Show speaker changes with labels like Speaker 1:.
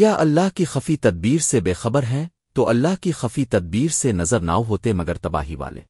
Speaker 1: کیا اللہ کی خفی تدبیر سے بے خبر ہیں؟ تو اللہ کی خفی تدبیر سے نظر ناؤ ہوتے مگر تباہی والے۔